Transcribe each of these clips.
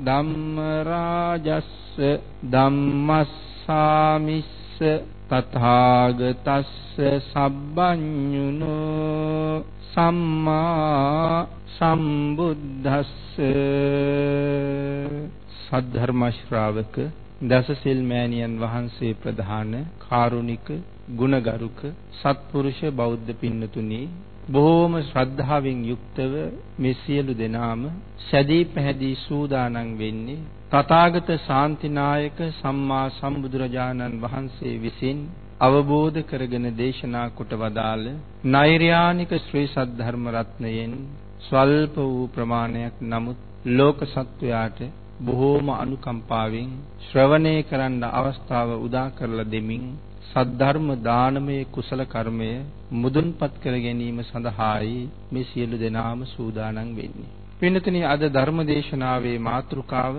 ධම්ම රාජස්ස ධම්මස්සාමිස්ස තථාගතස්ස සබ්බඤුනෝ සම්මා සම්බුද්දස්ස. සද්ධර්ම ශ්‍රාවක දසසිල් මෑණියන් වහන්සේ ප්‍රධාන කාරුණික ගුණගරුක සත්පුරුෂ බෞද්ධ පින්නතුනි බොහෝම ශ්‍රද්ධාවෙන් යුක්තව මේ සියලු දෙනාම සැදී පැහැදී සූදානම් වෙන්නේ තථාගත ශාන්තිනායක සම්මා සම්බුදුරජාණන් වහන්සේ විසින් අවබෝධ කරගෙන දේශනා කොට වදාළ නෛර්යානික ශ්‍රී සද්ධර්ම රත්නයෙන් ස්වල්ප වූ ප්‍රමාණයක් නමුත් ලෝක සත්වයාට බොහෝම අනුකම්පාවෙන් ශ්‍රවණය කරන්න අවස්ථාව උදා කරලා දෙමින් සද්ධර්ම දානමය කුසල කර්මය මුදුන්පත් කර ගැනීම සඳහායි මේ සියලු දෙනාම සූදානම් වෙන්නේ. පින්නතනි අද ධර්ම දේශනාවේ මාතෘකාව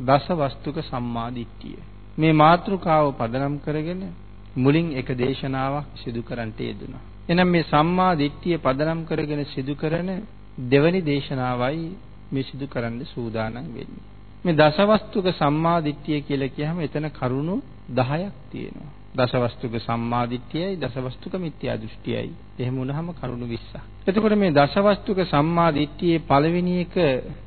දසවස්තුක සම්මාදිට්ඨිය. මේ මාතෘකාව පදනම් කරගෙන මුලින් එක දේශනාවක් සිදු කරන්නට යෙදුණා. එනම් මේ සම්මා දිට්ඨිය පදනම් කරගෙන සිදු කරන දෙවැනි දේශනාවයි මේ සිදු කරන්න සූදානම් වෙන්නේ. මේ දසවස්තුක සම්මාදිට්ඨිය කියලා කියහම එතන කරුණු 10ක් තියෙනවා. දසවස්තුක සම්මාදිට්ඨියයි දසවස්තුක මිත්‍යා දෘෂ්ටියයි. එහෙම වුණාම කරුණු 20ක්. එතකොට මේ දසවස්තුක සම්මාදිට්ඨියේ පළවෙනි එක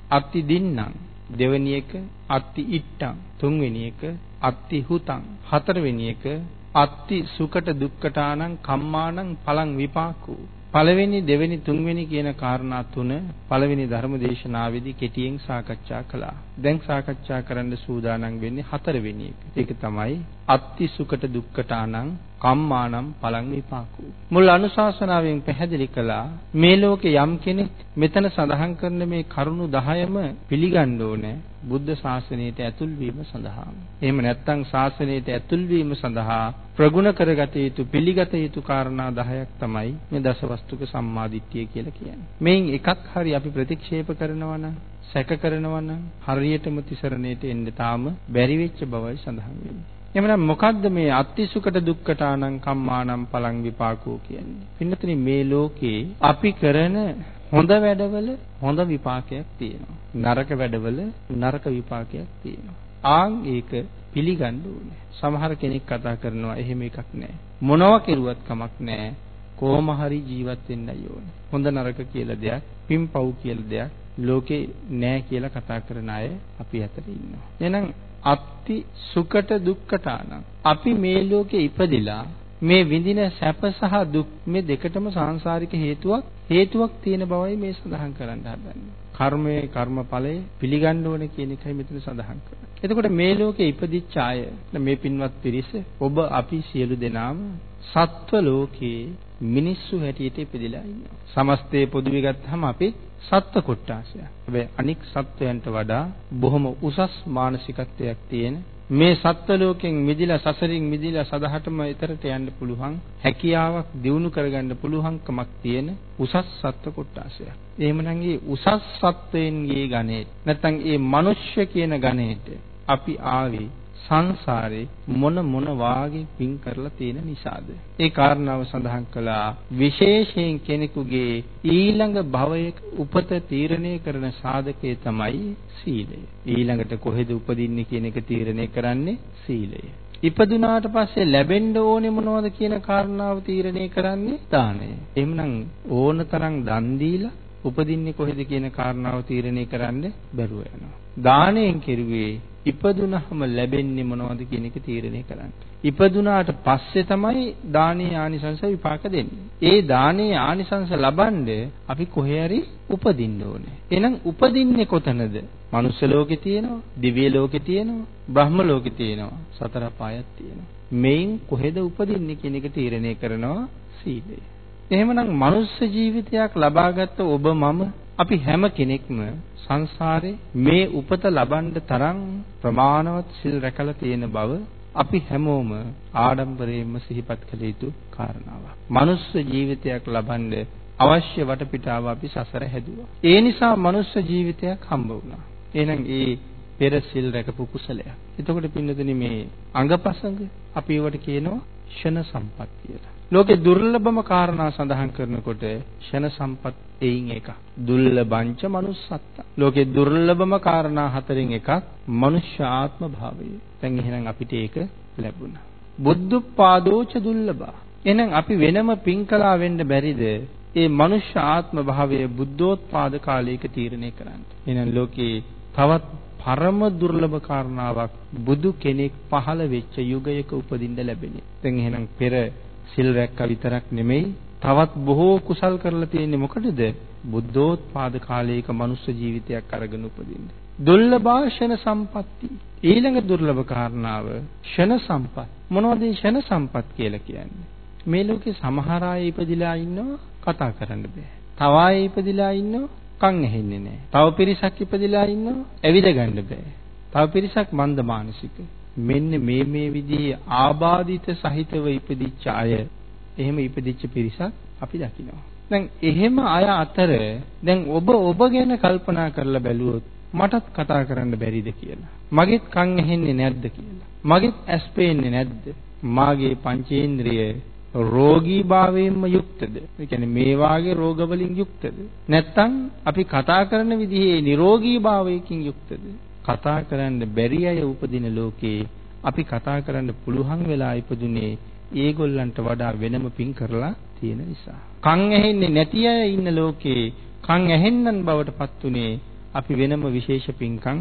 අත්ති දින්නම්, දෙවෙනි එක අත්ති ඉට්ටම්, තුන්වෙනි එක අත්ති හුතං, හතරවෙනි එක අත්ති සුකට දුක්කටානං කම්මානං පලං විපාකෝ පළවෙනි දෙවෙනි තුන්වෙනි කියන කාරණා තුන පළවෙනි ධර්ම දේශනාවේදී කෙටියෙන් සාකච්ඡා කළා. දැන් සාකච්ඡා කරන්න සූදානම් වෙන්නේ හතරවෙනි එක. ඒක තමයි අත්ති සුකට දුක්කටානං කම්මානම් පලං විපාකෝ. මුල් අනුශාසනාවෙන් පැහැදිලි කළා මේ ලෝකේ යම් කෙනෙක් මෙතන සඳහන් කරන මේ කරුණු 10ම පිළිගන්න ඕනේ බුද්ධ ශාසනයට ඇතුල් වීම සඳහා. එහෙම නැත්නම් ශාසනයට ඇතුල් වීම සඳහා ප්‍රගුණ කරගත යුතු පිළිගත යුතු කාරණා 10ක් තමයි මේ දසවස්තුක සම්මාදිට්ඨිය කියලා කියන්නේ. මේන් එකක් හරි අපි ප්‍රතික්ෂේප කරනවා නම් සැක කරනවා නම් හරියටම තිසරණයට එන්න තාම බැරි වෙච්ච බවයි සඳහන් වෙන්නේ. එහෙනම් මොකද්ද මේ අත්තිසුකට දුක්කටානම් කම්මානම් පලං විපාකෝ කියන්නේ? පින්නතනි මේ ලෝකේ අපි කරන හොඳ වැඩවල හොඳ විපාකයක් තියෙනවා. නරක වැඩවල නරක විපාකයක් තියෙනවා. ආන් ඒක පිළිගන්න ඕනේ. සමහර කෙනෙක් කතා කරනවා එහෙම එකක් නැහැ. මොනවා කෙරුවත් කමක් නැහැ. කොහොම හරි ජීවත් වෙන්නයි ඕනේ. හොඳ නරක කියලා දෙයක්, පින්පව් කියලා දෙයක් ලෝකේ නැහැ කියලා කතා කරන අය අපි අතර ඉන්නවා. එහෙනම් අත්ති සුකට දුක්කටානම් අපි මේ ලෝකේ ඉපදිලා මේ විඳින සැප සහ දුක් මේ දෙකටම සාංශාරික හේතුවක් හේතුවක් තියෙන බවයි මේ සඳහන් කරන්න හදන්නේ. කර්මයේ කර්මඵලය පිළිගන්න ඕනේ කියන එකයි මෙතන සඳහන් කරන්නේ. එතකොට මේ ලෝකේ ඉපදිච්ච අය මේ පින්වත් පිරිස ඔබ අපි සියලු දෙනාම සත්ව ලෝකේ මිනිස්සු හැටියට ඉපදිලා ඉන්නවා. සමස්තයේ පොදුවේ ගත්තාම අපි සත්ව කොට්ටාසය. හැබැයි අනික් සත්වයන්ට වඩා බොහොම උසස් මානසිකත්වයක් තියෙන මේ සත්ව ලෝකෙන් මිදිලා සසරින් මිදිලා සදහටම ඊතරට යන්න පුළුවන් හැකියාවක් දියුණු කරගන්න පුළුවන්කමක් තියෙන උසස් සත්ව කොට්ටාසයක්. එහෙමනම් මේ උසස් සත්වයන්ගේ ගණේ නැත්නම් මේ මිනිස්ය කියන ගණේට අපි ආවේ සංසාරේ මොන මොන වාගේ පින් කරලා තියෙන නිසාද? ඒ කාරණාව සඳහන් කළා. විශේෂයෙන් කෙනෙකුගේ ඊළඟ භවයක උපත තීරණය කරන සාධකය තමයි සීලය. ඊළඟට කොහෙද උපදින්නේ කියන එක තීරණය කරන්නේ සීලය. ඉපදුනාට පස්සේ ලැබෙන්න ඕනේ මොනවද කියන කාරණාව තීරණය කරන්නේ දානය. එහෙමනම් ඕනතරම් දන් දීලා උපදින්නේ කොහෙද කියන කාරණාව තීරණය කරන්න බැරුව යනවා. දාණයෙන් කෙරුවේ ඉපදුනහම ලැබෙන්නේ මොනවද කියන එක තීරණය කරන්න. ඉපදුනාට පස්සේ තමයි දානීය ආනිසංස විපාක දෙන්නේ. ඒ දානීය ආනිසංස ලබන්න අපි කොහේ හරි උපදින්න ඕනේ. එහෙනම් උපදින්නේ කොතනද? මනුස්ස ලෝකේ තියෙනවා, දිව්‍ය ලෝකේ තියෙනවා, බ්‍රහ්ම ලෝකේ තියෙනවා, සතර පායක් තියෙනවා. මේන් කොහෙද උපදින්නේ කියන එක තීරණය කරනවා සීලය. එහෙමනම් මනුස්ස ජීවිතයක් ලබාගත්ත ඔබ මම අපි හැම කෙනෙක්ම සංසාරේ මේ උපත ලබන්න තරම් ප්‍රමාණවත් සිල් රැකලා තියෙන බව අපි හැමෝම ආඩම්බරයෙන්ම සිහිපත් කළ යුතු කාරණාවක්. මනුස්ස ජීවිතයක් ලබන්න අවශ්‍ය වටපිටාව අපි සසර හැදුවා. ඒ නිසා මනුස්ස ජීවිතයක් හම්බ වුණා. එහෙනම් ඒ පෙර සිල් රැකපු කුසලයක්. එතකොට පින්නදෙනි මේ අංගපසංග අපි ඒවට කියනවා ෂණ සම්පත් කියලා. ලෝකේ දුර්ලභම කාරණා සඳහන් කරනකොට ෂණ සම්පත් එයින් එකක්. දුර්ලභංච manussත්ත. ලෝකේ දුර්ලභම කාරණා හතරෙන් එකක් මනුෂ්‍ය ආත්ම භාවය. දැන් එහෙනම් අපිට ඒක ලැබුණා. බුද්ධපාදෝච දුර්ලභා. එහෙනම් අපි වෙනම පින්කලා වෙන්න බැරිද? ඒ මනුෂ්‍ය ආත්ම භාවය බුද්ධෝත්පාද කාලයක තීරණය කරන්න. එහෙනම් ලෝකේ තවත් පරම දුර්ලභ කාරණාවක් බුදු කෙනෙක් පහළ වෙච්ච යුගයක උපදින්න ලැබෙන්නේ. දැන් එහෙනම් පෙර සිල් රැක්කා විතරක් නෙමෙයි තවත් බොහෝ කුසල් කරලා තියෙන්නේ මොකටද? බුද්ධෝත්පාද කාලයක මනුෂ්‍ය ජීවිතයක් අරගෙන උපදින්න. දුර්ලභාෂණ සම්පatti. ඊළඟ දුර්ලභ කාරණාව ෂණ සම්පත්. මොනවද ෂණ සම්පත් කියලා කියන්නේ? මේ ලෝකේ සමහර අය ඉපදිලා ඉන්නවා කතා කරන්න බෑ. තව අය ඉපදිලා ඉන්නවා කන් ඇහෙන්නේ නැහැ. තව පිරිසක් ඉපදිලා ඉන්නවා ඇවිද ගන්න බෑ. තව පිරිසක් මන්ද මානසික. මෙන්න මේ මේ විදිහේ ආබාධිත සහිතව ඉපදිච්ච අය එහෙම ඉපදිච්ච පිරිසක් අපි දකිනවා. දැන් එහෙම අය අතර දැන් ඔබ ඔබ ගැන කල්පනා කරලා බැලුවොත් මටත් කතා කරන්න බැරිද කියලා. මගෙත් කන් ඇහෙන්නේ නැද්ද කියලා. මගෙත් ඇස් පේන්නේ නැද්ද? මාගේ පංචේන්ද්‍රිය රෝගීභාවයෙන්ම යුක්තද? ඒ කියන්නේ මේ වාගේ රෝග වලින් යුක්තද? නැත්නම් අපි කතා කරන විදිහේ නිරෝගීභාවයකින් යුක්තද? කතා කරන්න බැරි අය උපදින ලෝකේ අපි කතා කරන්න පුළුවන් වෙලා ඉපදුනේ ඒගොල්ලන්ට වඩා වෙනම පින් කරලා තියෙන නිසා. කන් ඇහෙන්නේ නැති අය ඉන්න ලෝකේ කන් ඇහෙන්නන් බවට පත් උනේ අපි වෙනම විශේෂ පින්කම්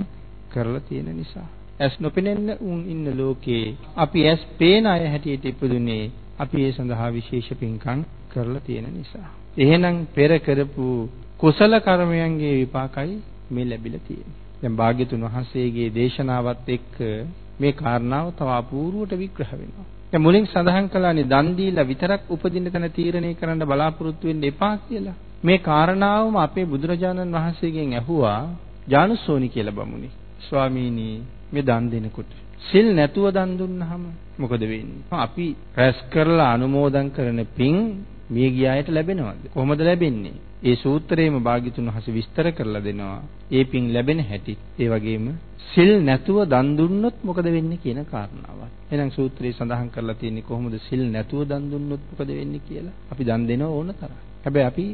කරලා තියෙන නිසා. ඇස් නොපෙනෙන්න උන් ඉන්න ලෝකේ අපි ඇස් පේන අය හැටියට ඉපදුනේ අපි ඒ සඳහා විශේෂ පින්කම් කරලා තියෙන නිසා. එහෙනම් පෙර කරපු කුසල කර්මයන්ගේ විපාකයි මේ ලැබිලා තියෙන්නේ. දැන් භාග්‍යතුන් වහන්සේගේ දේශනාවත් එක්ක මේ කාරණාව තව අපූර්වට විග්‍රහ වෙනවා. දැන් මුලින් සඳහන් කළානේ දන් දීලා විතරක් උපදින්න තැන තීරණය කරන්න බලාපොරොත්තු වෙන්න එපා කියලා. මේ කාරණාවම අපේ බුදුරජාණන් වහන්සේගෙන් ඇහුවා ජානුසෝනි කියලා බමුණි. ස්වාමීනි මේ දන් දෙනකොට සිල් නැතුව දන් දුන්නාම මොකද වෙන්නේ? අපි රැස් කරලා අනුමෝදන් කරන පින් මිය ගිය අයට ලැබෙනවද? කොහොමද ලැබෙන්නේ? ඒ සූත්‍රයේම භාග්‍යතුන් වහන්සේ විස්තර කරලා දෙනවා. ඒ පින් ලැබෙන හැටි. ඒ වගේම සිල් නැතුව දන් දුන්නොත් මොකද වෙන්නේ කියන කාරණාවත්. එහෙනම් සූත්‍රයේ සඳහන් කරලා තියෙන්නේ කොහොමද සිල් නැතුව දන් දුන්නොත් මොකද වෙන්නේ කියලා. අපි දන් දෙනව ඕන තරම්. හැබැයි අපි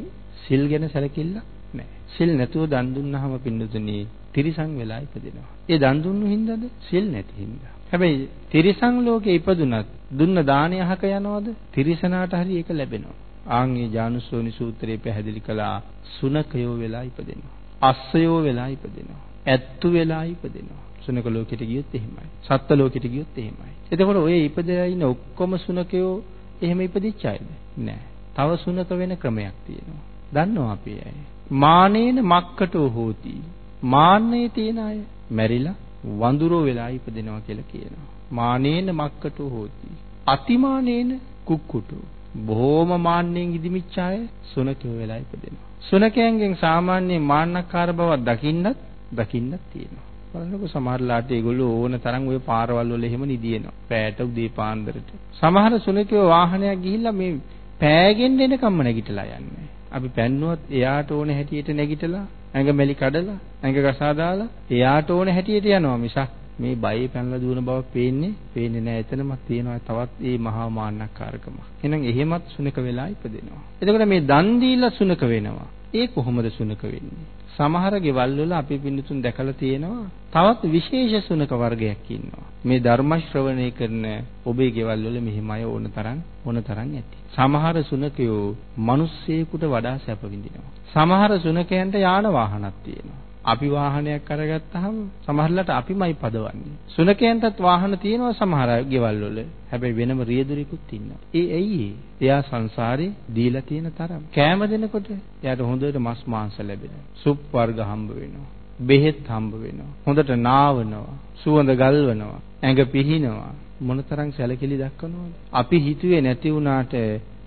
සිල් ගැන සැලකිල්ල නැහැ. සිල් නැතුව දන් දුන්නාම පින්නතුනේ තිරිසන් වෙලා ඉපදෙනවා. ඒ දන් දුන්නු හින්දාද? සිල් නැති හින්දා. හැබැයි තිරිසන් ලෝකේ ඉපදුනත් දුන්න දානය අහක යනවද? තිරිසනාට හරි ඒක ලැබෙනවා. ආන්ගේ ජානුසෝනි සූත්‍රයේ පැහැදිලි කළා සුනකයෝ වෙලා ඉපදෙනවා. අස්සයෝ වෙලා ඉපදෙනවා. ඇත්තු වෙලා ඉපදෙනවා. සුනක ලෝකෙට ගියොත් එහෙමයි. සත්ත්ව ලෝකෙට ගියොත් එහෙමයි. එතකොට ඔය ඉපදලා ඉන්න ඔක්කොම සුනකයෝ එහෙම ඉපදිච්ච අයද? නෑ. තව සුනක වෙන ක්‍රමයක් තියෙනවා. දන්නවා අපි අය. මානේන මක්කටෝ හෝති. මාන්නයේ තියෙන අය මැරිලා වඳුරෝ වෙලා ඉපදෙනවා කියලා කියනවා. මානේන මක්කටෝ හෝති. අතිමානේන කුක්කුටු. බොහෝම මාන්නෙන් ඉදිමිච්ච අය සුනකයෝ වෙලා ඉපදෙනවා. සුනකයන්ගෙන් සාමාන්‍ය මාන්නකාර බවක් දකින්නත් දකින්නත් තියෙනවා. බලන්නකො සමහරලාට ඒගොල්ලෝ ඕන තරම් ওই පාරවල් වල එහෙම නිදිනවා. පෑට උදේ පාන්දරට. සමහර සුනකයෝ වාහනයක් ගිහිල්ලා මේ පෑගෙන්න එනකම්ම නැගිටලා යන්නේ. අපි පැන්නුවත් එයාට ඕන හැටියට නැගිටලා ඇඟ මෙලි කඩලා ඇඟ ගසා දාලා එයාට ඕන හැටියට යනවා මිසක් මේ බයේ පැනලා දුවන බව පේන්නේ පේන්නේ නැහැ එතනමත් තියෙනවා තවත් ඒ මහා මාන්නකාරකම. එහෙනම් එහෙමත් සුනක වෙලා ඉපදෙනවා. එතකොට මේ දන් දීලා සුනක වෙනවා. ඒ කොහොමද සුනක වෙන්නේ? සමහර ගෙවල් වල අපි පින්නතුන් දැකලා තියෙනවා තවත් විශේෂ සුනක වර්ගයක් ඉන්නවා. මේ ධර්ම ශ්‍රවණය කරන ඔබේ ගෙවල් වල මෙහිම අය ඕන තරම් ඕන තරම් ඇති. සමහර සුනකයෝ මිනිස්සෙකුට වඩා සැප විඳිනවා. සමහර සුනකයන්ට යාන වාහනක් තියෙනවා. අපි වාහනයක් අරගත්තාම සමහරවිට අපිමයි පදවන්නේ. සුනකයන්ටත් වාහන තියෙනවා සමහර ගෙවල් වල. හැබැයි වෙනම රියදුරෙකුත් ඉන්නවා. ඒ ඇයි එයා සංසාරේ දීලා තියෙන තරම්. කෑම දෙනකොට එයාට හොඳට මස් මාංශ ලැබෙනවා. සුප් වර්ග හම්බ වෙනවා. බෙහෙත් හම්බ වෙනවා. හොඳට නාවනවා. සුවඳ ගල්වනවා. ඇඟ පිහිනවා. මොනතරම් සැලකිලි දක්වනවද? අපි හිතුවේ නැති වුණාට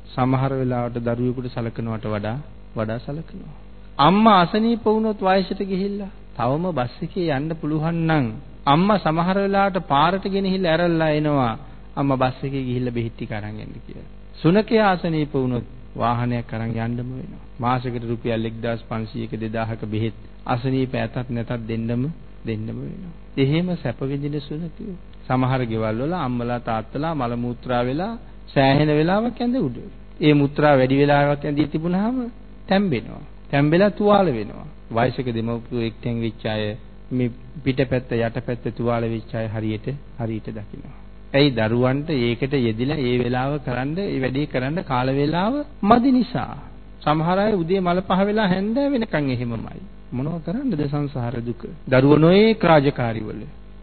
සමහර වෙලාවට දරුවෙකුට සලකනවට වඩා වඩා සලකනවා. අම්මා අසනීප වුණොත් වයසට ගිහිල්ලා තවම බස් එකේ යන්න පුළුවන් නම් අම්මා සමහර වෙලාවට පාරට ගෙනහිල්ලා ඇරල්ලා එනවා අම්මා බස් එකේ ගිහිල්ලා බෙහෙත් ටික අරන් එන්න කියලා. සුනකයා අසනීප වුණොත් වාහනයක් අරන් යන්නම වෙනවා. මාසෙකට රුපියල් 1500ක 2000ක බෙහෙත් අසනීප ඇතත් නැතත් දෙන්නම දෙන්නම වෙනවා. එහෙම සැප විඳින සුනකයෝ සමහර ගෙවල් වල අම්මලා තාත්තලා මල මුත්‍රා වෙලා සෑහෙන වෙලාවක් ඇඳ උඩ. ඒ මුත්‍රා වැඩි වෙලාවක් ඇඳී තිබුණාම තැම්බෙනවා. තැම්බෙලා තුවාල වෙනවා. වයසක දෙමව්පියෝ එක්තෙන් වෙච්ච අය මේ පිටපැත්ත යටපැත්ත තුවාල වෙච්ච අය හරියට හරියට දකිනවා. ඇයි දරුවන්ට ඒකට යෙදිලා ඒ වෙලාව කරන්න ඒ වැඩේ කරන්න කාල වේලාව මදි නිසා. සමහර අය උදේ මල පහ වෙලා හැන්දෑ වෙනකන් එහෙමමයි. මොනව කරන්නද සංසාර දුක? දරුවෝ නොඒක රාජකාරිවල.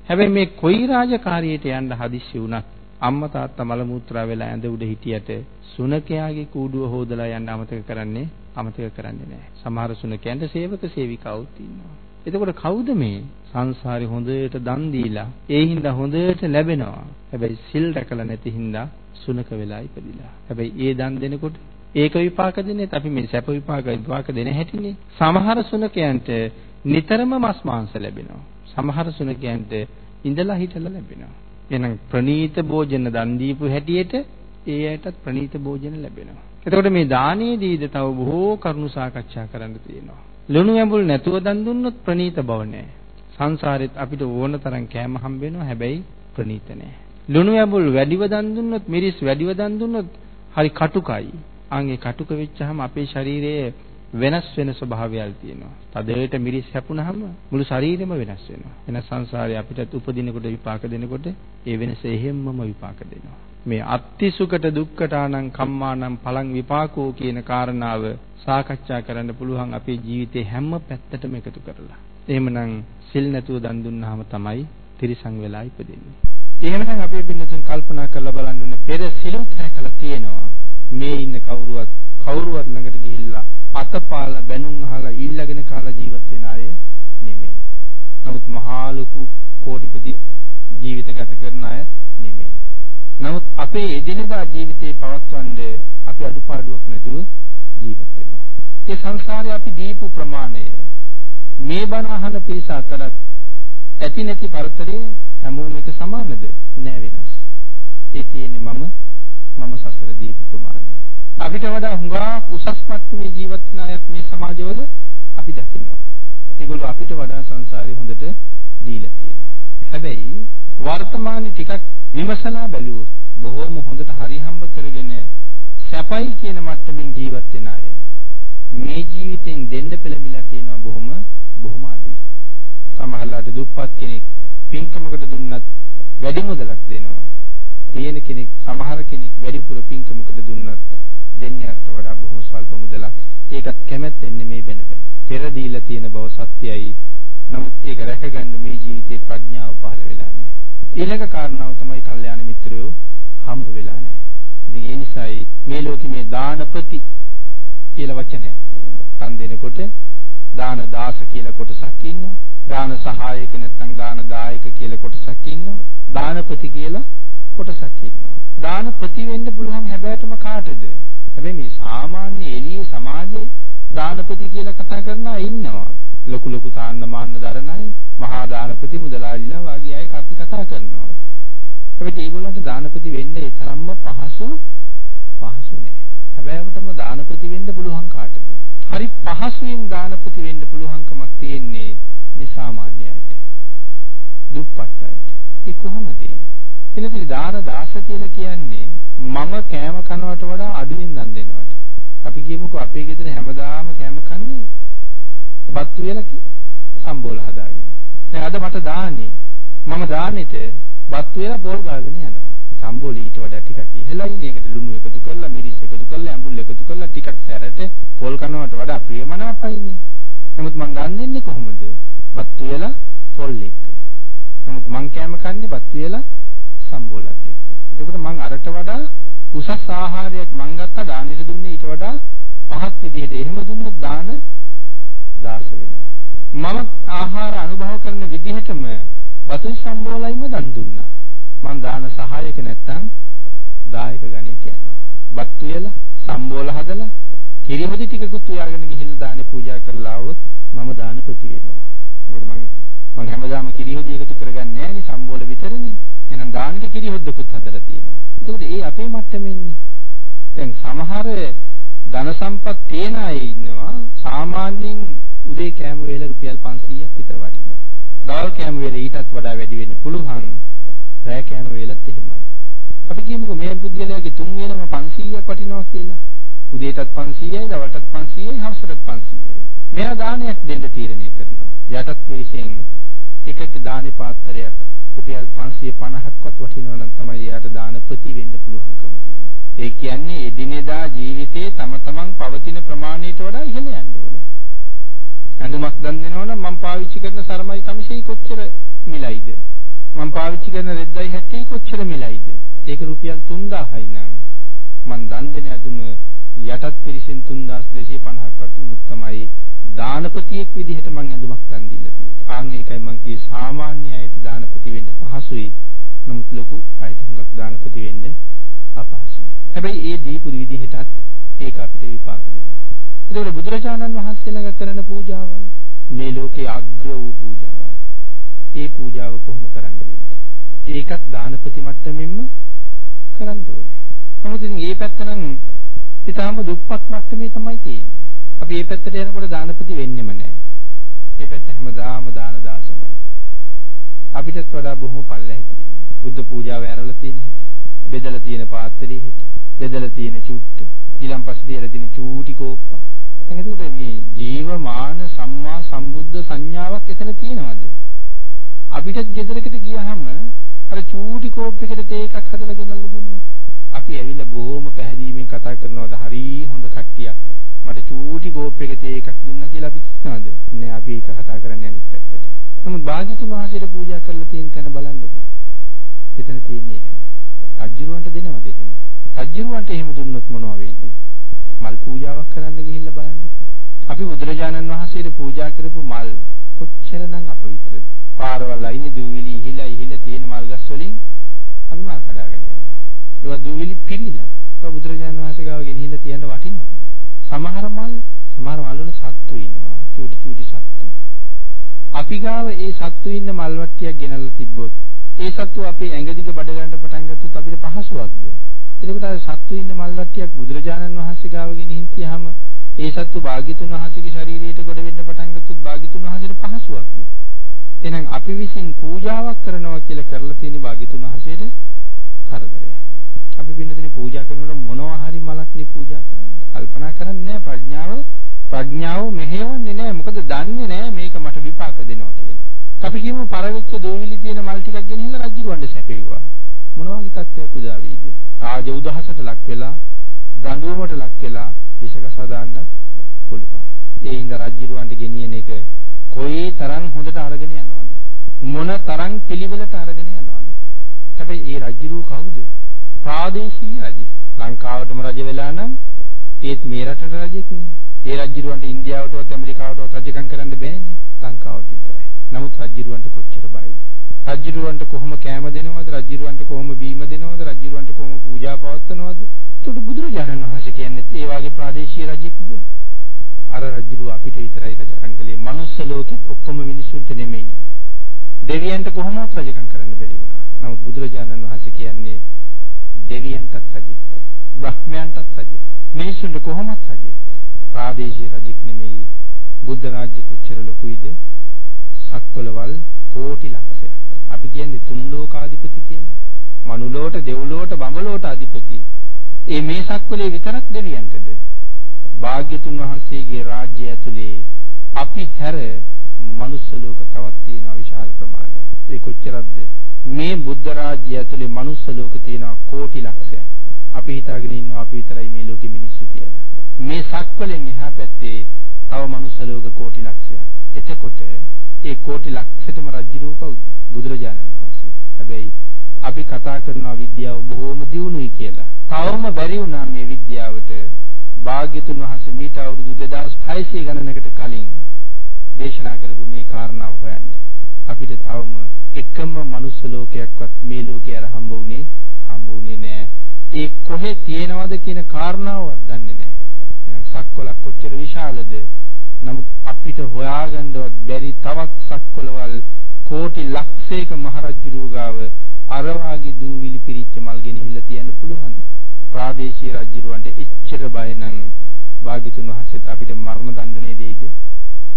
හැබැයි මේ කොයි රාජකාරියට යන්න හදිස්සි වුණත් අම්මා තාත්තා මල මුත්‍රා වෙලා ඇඳ උඩ හිටියට සුනකයාගේ කූඩුව හොදලා යන්න අමතක කරන්නේ අමතක කරන්නේ නැහැ. සමහර සුනකයන්ට සේවක සේවිකාවුත් ඉන්නවා. එතකොට කවුද මේ සංසාරේ හොඳට දන් දීලා ඒ හින්දා හොඳට ලැබෙනවා. හැබැයි සිල් රැකලා නැති හින්දා සුනක වෙලා ඉපදිලා. හැබැයි ඒ දන් දෙනකොට ඒක විපාක දෙන්නේ අපි මේ සැප විපාක විපාක දෙන හැටිනේ. සමහර සුනකයන්ට නිතරම මස් මාංශ ලැබෙනවා. සමහර සුනකයන්ට ඉඳලා හිටලා ලැබෙනවා. එහෙනම් ප්‍රනීත භෝජන දන් දීපු හැටියට ඒ අයටත් ප්‍රනීත භෝජන ලැබෙනවා. එතකොට මේ දානයේදීද තව බොහෝ කරුණු සාකච්ඡා කරන්න තියෙනවා. ලුණු ඇඹුල් නැතුව දන් දුන්නොත් ප්‍රනීත බව නැහැ. සංසාරෙත් අපිට ඕන තරම් කෑම හම්බ වෙනවා හැබැයි ප්‍රනීත නැහැ. ලුණු ඇඹුල් වැඩිව දන් දුන්නොත් මිරිස් වැඩිව දන් දුන්නොත් හරි කටුකයි. අන්ගේ කටුක වෙච්චාම අපේ ශරීරයේ වෙනස් වෙන ස්වභාවයල් තියෙනවා. තදයට මිරිස් හැපුණාම මුළු ශරීරෙම වෙනස් වෙනවා. එන සංසාරේ අපිට උපදිනකොට විපාක දෙනකොට ඒ වෙනස එහෙම්මම විපාක දෙනවා. මේ අත්තිසුකට දුක්කටානම් කම්මානම් පලං විපාකෝ කියන කාරණාව සාකච්ඡා කරන්න පුළුවන් අපේ ජීවිතේ හැම පැත්තටම එකතු කරලා. එහෙමනම් සිල් නැතුව දන් දුන්නාම තමයි තිරිසං වෙලා ඉපදෙන්නේ. එහෙමනම් අපේ පින්නතුන් කල්පනා කරලා බලන්න ඕනේ පෙර සිලුත් රැකලා තියෙනවා. මේ ඉන්න කවුරුවත් කවුරුවත් ළඟට ගිහිල්ලා අතපාලා බැනුම් අහලා ඊළඟන කාලා ජීවත් වෙන අය නෙමෙයි. නමුත් මහා ලොකු කෝටිපති ජීවිත ගත කරන අය නෙමෙයි. නමුත් අපේ එදිනදා ජීවිතේ පවත්වන්නේ අපි අඩුපාඩුවක් නැතුව ජීවත් වෙනවා. ඒ සංසාරේ අපි දීපු ප්‍රමාණය මේ බණ අහන පිරිස අතරත් ඇති නැති පරතරේ හැමෝම එක සමානද? නෑ වෙනස්. ඒ තියෙන්නේ මම මම සසර දීපු ප්‍රමාණය. අපිට වඩා හුඟා උසස් මට්ටමේ ජීවත් වෙන අයත් මේ සමාජවල අපි දකිනවා. ඒගොල්ලෝ අපිට වඩා සංසාරේ හොඳට දීලා තියෙනවා. හැබැයි වර්තමානයේ ටිකක් විමසලා බැලුවොත් බොහෝම හොඳට හරි හම්බ කරගෙන සැපයි කියන මට්ටමින් ජීවත් වෙන අය මේ ජීවිතෙන් දෙන්න පෙළඹිලා තියෙනවා බොහොම බොහොම අඩුයි. සමහරලාට දුප්පත් කෙනෙක් පින්කමකට දුන්නත් වැඩි මුදලක් දෙනවා. තියෙන කෙනෙක් සමහර කෙනෙක් වැඩිපුර පින්කමකට දුන්නත් දෙන්නේ අරට වඩා බොහොම ස්වල්ප මුදලක්. ඒකත් කැමැත්තෙන් නෙමෙයි බෙන බෙන. පෙර දීලා තියෙන බව සත්‍යයි. නමුත් ඒක රැකගන්න මේ ජීවිතේ ප්‍රඥාව පහළ වෙලා නැහැ. ඊළඟ කාරණාව තමයි කල්යාණ මිත්‍රයෝ හම්බ වෙලා නැහැ. ඉතින් ඒ නිසායි මේ ලෝකෙ මේ දානපති කියලා වචනයක් තියෙනවා. කන් දෙනකොට දාන දාස කියලා කොටසක් ඉන්නවා. දාන සහායක නැත්නම් දාන දායක කියලා කොටසක් ඉන්නවා. දානපති කියලා කොටසක් ඉන්නවා. දානපති වෙන්න පුළුවන් හැබැයිටම කාටද? හැබැයි මේ සාමාන්‍ය එළියේ සමාජයේ දානපති කියලා කතා කරන අය ඉන්නවා. ලොකු ලොකු තාන්න මාන්න දරන අය, මහා දානපති මුදලාලිලා වගේ අය අපි කතා කරනවා. හැබැයි ඒගොල්ලන්ට දානපති වෙන්න ඒ තරම්ම පහසු පහසු නෑ. හැබැයිවටම දානපති වෙන්න පුළුවන් කාටද? හරි පහසුවෙන් දානපති වෙන්න පුළුවන්කමක් තියෙන්නේ මේ සාමාන්‍ය අයට. දුප්පත් අයට. ඒ කොහොමද? එනදී දාන දාස කියලා කියන්නේ මම කෑම කනවට වඩා අඩුවෙන් දන් දෙනවට. අපි කියමුකෝ අපේ ගෙදර හැමදාම කෑම කන්නේ බත් වේලා කි සම්බෝල හදාගෙන. දැන් අද මට දාන්නේ මම දාන්නෙට බත් වේලා පොල් ගාගෙන යනවා. සම්බෝල ඊට වඩා ටිකක් ඉහළයි. ඒකට ලුණු එකතු කරලා මිරිස් එකතු කරලා ඇඹුල් එකතු කරලා ටිකක් සැරට පොල් කනවට වඩා ප්‍රියමනාපයිනේ. නමුත් මං දන් දෙන්නේ කොහොමද? බත් වේලා පොල් එක්ක. නමුත් මං කෑම කන්නේ බත් වේලා සම්බෝලත් එක්ක. එතකොට මං අරට වඩා උසස් ආහාරයක් මං ගත්තා දානෙට දුන්නේ ඊට වඩා පහත් විදිහට. එහෙම දුන්නොත් දාන දාස වෙනවා. මම ආහාර අනුභව කරන විදිහටම වතුයි සම්බෝලයිම දන් දුන්නා. මං දාන සහායක නැත්තම් දායක ගණයට යනවා. බත් වේලා සම්බෝල හදලා කිරිමුදි ටිකකුත් උයාගෙන ගිහිල්ලා දානේ පූජා කරලා આવොත් මම දාන ප්‍රති වෙනවා. මොකද මං මං හැමදාම කිරිමුදි එකතු කරගන්නේ නැහැ නේ සම්බෝල විතරනේ. එහෙනම් දාන්නේ කිරිහොද්දකුත් හදලා තියෙනවා. ඒකට ඒ අපේ මට්ටමෙන්නේ. දැන් සමහර ධන සම්පත් තියන අය ඉන්නවා සාමාන්‍යයෙන් උදේ කෑම වේල රුපියල් 500ක් විතර වටිනවා. දවල් කෑම වේල ඊටත් වඩා වැඩි වෙන්න පුළුවන්. රෑ කෑම වේලත් එහෙමයි. අපි කියමුකෝ මේ පුද්ගලයාගේ තුන් වේලම 500ක් වටිනවා කියලා. උදේටත් 500යි, දවල්ටත් 500යි, හවසටත් 500යි. මෙයා දානයක් දෙන්න තීරණය කරනවා. යටත් පිරිසෙන් එකට දානේ පාත්‍රයක් රුපියල් 550ක්වත් වටිනවා නම් තමයි එයාට දාන ප්‍රති වෙන්න පුළුවන්කම තියෙන්නේ. ඒ කියන්නේ එදිනෙදා ජීවිතේ තම තමන් පවතින ප්‍රමාණයට වඩා ඉහළ යන්න ඕනේ. ඇඳුමක් දන් දෙනවනම් මම පාවිච්චි කරන සරමයි කමිසෙයි කොච්චර මිලයිද? මම පාවිච්චි කරන රෙද්දයි හැට්ටයි කොච්චර මිලයිද? ඒක රුපියල් 3000යි නම් මම දන් දෙන ඇඳුම යටත් පිරිසෙන් 3250ක්වත් උනොත් තමයි දානපතියෙක් විදිහට මම ඇඳුමක් දන් දීලා තියෙන්නේ. ආන් ඒකයි මම කියේ සාමාන්‍ය අයට දානපති වෙන්න පහසුයි. නමුත් ලොකු අයට හුඟක් දානපති වෙන්න අපහසුයි. හැබැයි ඒ දීපු විදිහටත් ඒක අපිට විපාක දෙනවා. ඒකෝට බුදුරජාණන් වහන්සේ ළඟ කරන පූජාවල් මේ ලෝකේ අග්‍ර වූ පූජාවල්. ඒ පූජාව කොහොම කරන්න වෙයිද? ඒකත් දානපති මට්ටමින්ම කරන්න ඕනේ. නමුත් ඉතින් මේ පැත්ත නම් ඊටාම දුප්පත් මට්ටමේ තමයි තියෙන්නේ. අපි මේ පැත්තට යනකොට දානපති වෙන්නෙම නැහැ. මේ පැත්ත හැමදාම දාන දාසමයි. අපිටත් වඩා බොහොම පල්ලෙහි තියෙන්නේ. බුද්ධ පූජාව ඇරලා තියෙන හැටි. බෙදලා තියෙන පාත්‍රයේ හැටි. බෙදලා තියෙන චුට්ට. ඊළඟපස්සේ තියලා තියෙන චූටි කෝප්ප. දැන් එතකොට මේ ජීවමාන සම්මා සම්බුද්ධ සංඥාවක් එතන තියෙනවද? අපිටත් ගෙදරකට ගියහම අර චූටි කෝප්පයකට තේ එකක් හදලා ගෙනල්ලා දුන්නොත් අපි ඇවිල්ලා බොහොම පැහැදීමෙන් කතා කරනවාද හරි හොඳ කට්ටියක්. මට චූටි කෝප්පයක තේ එකක් දුන්නා කියලා අපි කියනවාද? නෑ අපි ඒක කතා කරන්නේ අනිත් පැත්තට. නමුත් භාග්‍යතුන් වහන්සේට පූජා කරලා තියෙන තැන බලන්නකෝ. එතන තියෙන්නේ එහෙම. රජ්ජුරුවන්ට දෙනවද එහෙම? රජ්ජුරුවන්ට එහෙම දුන්නොත් මොනවා වෙයිද? මල් පූජාවක් කරන්න ගිහිල්ලා බලන්නකෝ. අපි බුදුරජාණන් වහන්සේට පූජා කරපු මල් කොච්චරනම් අපවිත්‍රද? පාරවල් අයිනේ දූවිලි ඉහිලා ඉහිලා තියෙන මල් ගස් වලින් අපි මල් කඩාගෙන යනවා. ඒවා දූවිලි පිරීලා. ඒක බුදුරජාණන් වහන්සේ ගාව ගෙනහිල්ලා තියන්න වටිනවද? සමහර මල් සමහර මල් වල සත්තු ඉන්නවා. චූටි චූටි සත්තු. අපි ගාව ඒ සත්තු ඉන්න මල් වට්ටියක් ගෙනල්ලා තිබ්බොත් ඒ සත්තු අපේ ඇඟ දිග බඩ ගන්න පටන් ගත්තොත් අපිට පහසුවක්ද? එතකොට අර සත්තු ඉන්න මල් වට්ටියක් බුදුරජාණන් වහන්සේ ගාව ගෙනින් තියහම ඒ සත්තු භාග්‍යතුන් වහන්සේගේ ශරීරයට ගොඩ වෙන්න පටන් ගත්තොත් භාග්‍යතුන් වහන්සේට පහසුවක්ද? එහෙනම් අපි විසින් පූජාවක් කරනවා කියලා කරලා තියෙන භාග්‍යතුන් වහන්සේට කරදරයක්. අපි පින්නතේ පූජා කරනකොට මොනවා හරි මලක්නේ පූජා කරන්නේ. කල්පනා කරන්නේ නැහැ ප්‍රඥාව ප්‍රඥාව මෙහෙවන්නේ නැහැ. මොකද දන්නේ නැහැ මේක මට විපාක දෙනවා කියලා. අපි කියමු පරවෙච්ච දෝවිලි තියෙන මල් ටිකක් ගෙනහිල්ලා රජුරවන්න සැපෙව්වා. මොනවා වගේ තත්ත්වයක් උදා වෙයිද? රාජ උදහසට ලක් වෙලා දඬුවමට ලක් වෙලා හිසගසා දාන්නත් පුළුවන්. ඒ ඉඳ රජුරවන්ට ගෙනියන එක කොයි තරම් හොඳට අරගෙන යනවද? මොන තරම් පිළිවෙලට අරගෙන යනවද? හැබැයි ඒ රජුරු කවුද? ප්‍රාදේශීය රජෙක්. ලංකාවටම රජ වෙලා නම් ඒත් මේ රටට රජෙක් නේ. ඒ රජුරවන්ට ඉන්දියාවටවත් ඇමරිකාවටවත් රජකම් කරන්න බෑනේ. ලංකාවට විතරයි. නමුත් රජුරවන්ට කොච්චර බයද? රජුරවන්ට කොහොම කෑම දෙනවද? රජුරවන්ට කොහොම බීම දෙනවද? රජුරවන්ට කොහොම පූජා පවත්වනවද? ඒකට බුදුරජාණන් වහන්සේ කියන්නේ ඒ වාගේ ප්‍රාදේශීය රජෙක්ද? අර රජුරු අපිට විතරයි රජකම් කළේ. මනුස්ස ලෝකෙත් ඔක්කොම මිනිසුන්ට නෙමෙයි. දෙවියන්ට කොහොමවත් රජකම් කරන්න බැරි වුණා. නමුත් බුදුරජාණන් වහන්සේ කියන්නේ දෙවියන්ටත් රජෙක්, බ්‍රහ්මයන්ටත් රජෙක්. මිනිසුන්ට කොහොමවත් රජෙක්. ප්‍රාදේශීය රජෙක් නෙමෙයි. බුද්ධ රාජ්‍ය කොච්චර ලොකුයිද? සක්වලවල් කෝටි ලක්ෂයක්. අපි කියන්නේ තුන් ලෝකාධිපති කියලා. මනුලෝට, දෙව්ලෝට, බඹලෝට අධිපති. ඒ මේ සක්වලේ විතරක් දෙවියන්ටද? භාග්‍යතුන් වහන්සේගේ රාජ්‍යය ඇතුලේ අපි හැර මනුස්ස ලෝක තවත් තියෙනවා විශාල ප්‍රමාණයක්. ඒ කොච්චරක්ද? මේ බුද්ධ රාජ්‍යය ඇතුලේ මනුස්ස ලෝක තියෙනවා කෝටි ලක්ෂයක්. අපි හිතාගෙන ඉන්නවා අපි විතරයි මේ ලෝකෙ මිනිස්සු කියලා. මේ සක්වලෙන් එහා පැත්තේ තව මනුස්ස ලෝක කෝටි ලක්ෂයක්. එතකොට ඒ කෝටි ලක්ෂෙටම රජ්ජුරුව කවුද? බුදුරජාණන් වහන්සේ. හැබැයි අපි කතා කරනවා විද්‍යාව බොහෝම දියුණුයි කියලා. තවම බැරි වුණා මේ විද්‍යාවට භාග්‍යතුන් වහන්සේ මීට අවුරුදු 2600 ගණනකට කලින් දේශනා කරපු මේ කාරණාව හොයන්න. අපිට තවම එකම මනුස්ස ලෝකයක්වත් මේ ලෝකේ අර හම්බ වුණේ හම්බ වුණේ නෑ. ඒ කොහෙ තියෙනවද කියන කාරණාවවත් දන්නේ නෑ. එහෙනම් සක්වලක් කොච්චර විශාලද? නමුත් අපිට හොයාගන්නවත් බැරි තවත් සක්වලවල් කෝටි ලක්ෂයක මහරජුරුව ගාව අර වාගේ දූවිලි පිරිච්ච මල් ගෙනහිල්ලා තියන්න පුළුවන්. ප්‍රාදේශීය රජුරවන්ට එච්චර බය නම් භාග්‍යතුන් වහන්සේත් අපිට මරණ දඬුවම් දෙයිද?